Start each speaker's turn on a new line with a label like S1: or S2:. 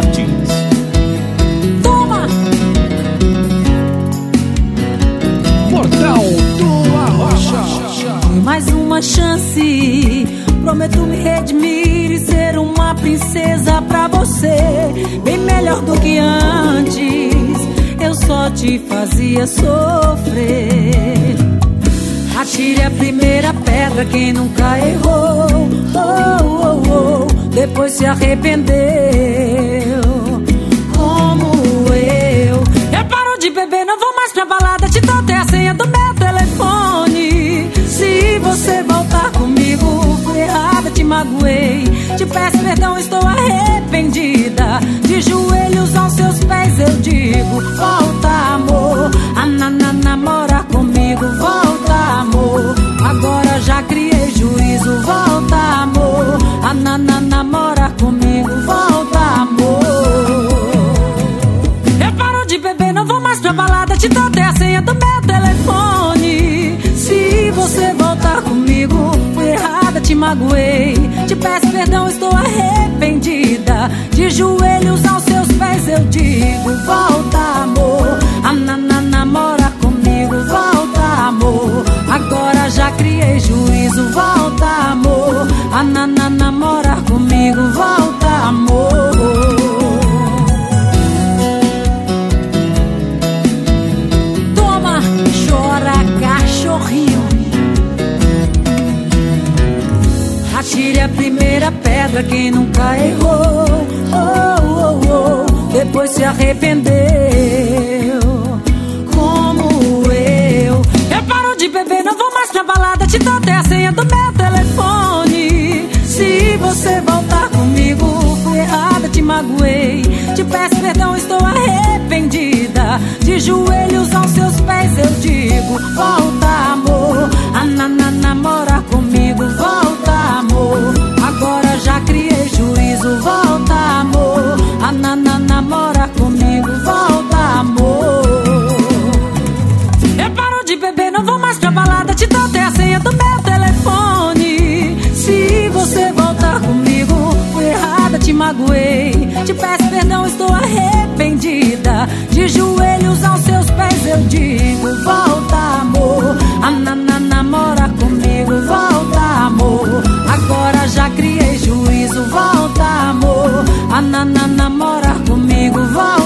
S1: Martins.
S2: Toma!
S1: Portal do Arrocha.
S2: Mais uma chance. Prometo me redimir e ser uma princesa pra você. Bem melhor do que antes. Eu só te fazia sofrer. Atire a primeira pedra quem nunca errou. Oh, oh, oh, depois se arrependeu. Mais pra balada. Te dou até a senha do meu telefone. Se você voltar comigo, fui errada, te magoei. Te peço perdão, estou arrependida. De joelhos aos seus pés eu digo: Volta, Te até a senha do meu telefone. Se você voltar comigo, fui errada, te magoei. Te peço perdão, estou arrependida. De joelhos Atire a primeira pedra quem nunca errou. Oh, oh, oh, depois se arrependeu. Como eu. Eu paro de beber, não vou mais pra balada. Te dou até a senha do meu telefone. Se você voltar comigo, fui errada, te magoei. Te peço perdão, estou arrependida. De joelhos aos seus pés eu digo: Volta, amor. A nana namora comigo, volta, namora comigo, volta, amor. Eu paro de beber, não vou mais pra balada. Te dou até a senha do meu telefone. Se você voltar comigo, fui errada, te magoei. Morar comigo, vai.